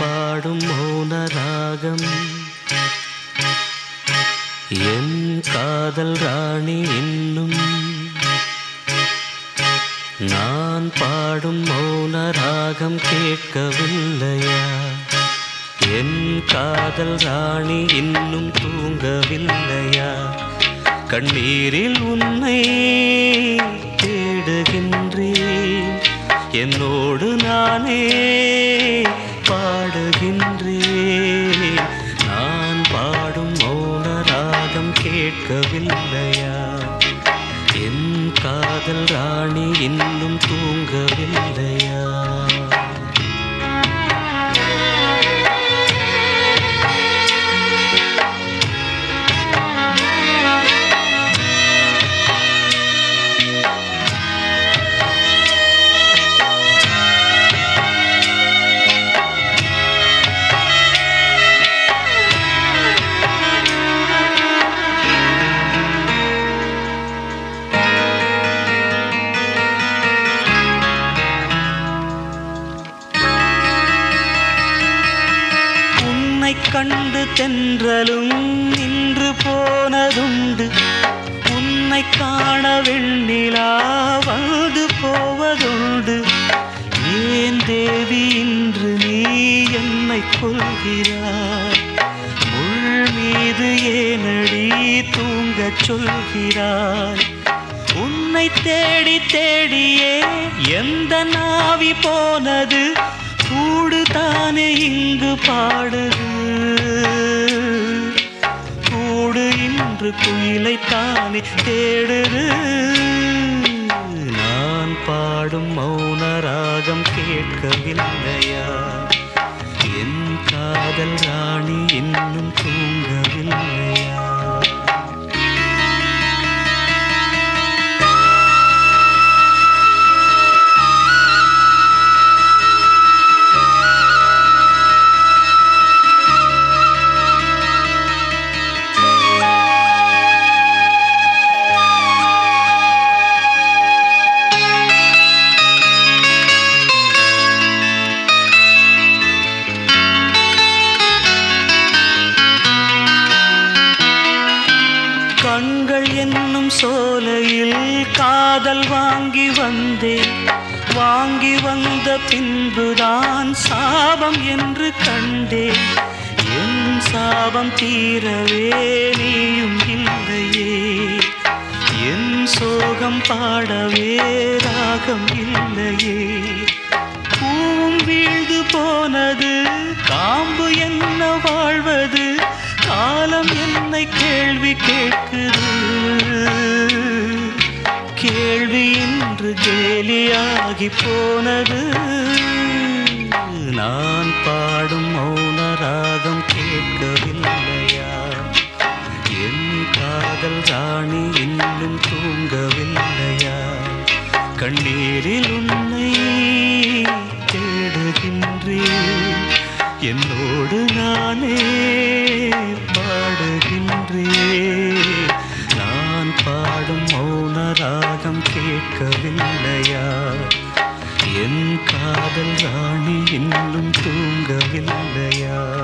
பாடும் மௌனராகம். என் காதல் ராணி இன்னும். நான் பாடும் மௌனராகம் கேட்கவில்லையா? என் காதல் ராணி இன்னும் தூங்கவில்லையா? கண்ணீரில் உன்னை தேடுகின்றேன். என்னோடு நானே கேட்கவில்லையா? என் காதல் ராணி இன்னும் தூங்கவில்லையா? கண்டு தென்றலும் நின்று போனதுண்டு. உன்னை காண வெண்ணிலா வந்து போவதுண்டு. ஏன் தேவி இன்று நீ என்னை கொள்கிறாய் முள் மீது ஏனடி தூங்கச் சொல்கிறாய்? உன்னை தேடி தேடியே எந்த நாவி போனது? கூடு தானே இங்கு பாடுது. கூடு இன்று குயிலை தானே தேடுது. நான் பாடும் மௌன ராகம் கேட்கவில்லையா? என் காதல் ராணி இன்னும் தூங்கவில்லையா? சோலையில் காதல் வாங்கி வந்தேன். வாங்கி வந்த பின்புதான் சாபம் என்று கண்டேன். என் சாபம் தீரவே நீயும் இல்லையே. என் சோகம் பாடவே ராகம் இல்லையே. பூவும் வீழ்ந்து போனது காம்பு என்ன வாழ்வது காலம் என்னை கேள்வி கேட்குது. கேலியாகி போனது. நான் பாடும் மௌன ராகம் கேட்கவில்லையா? என் காதல் ராணி இன்னும் தூங்கவில்லையா? கண்ணீரில் உன் ராணி இன்னும் தூங்கவில்லையா?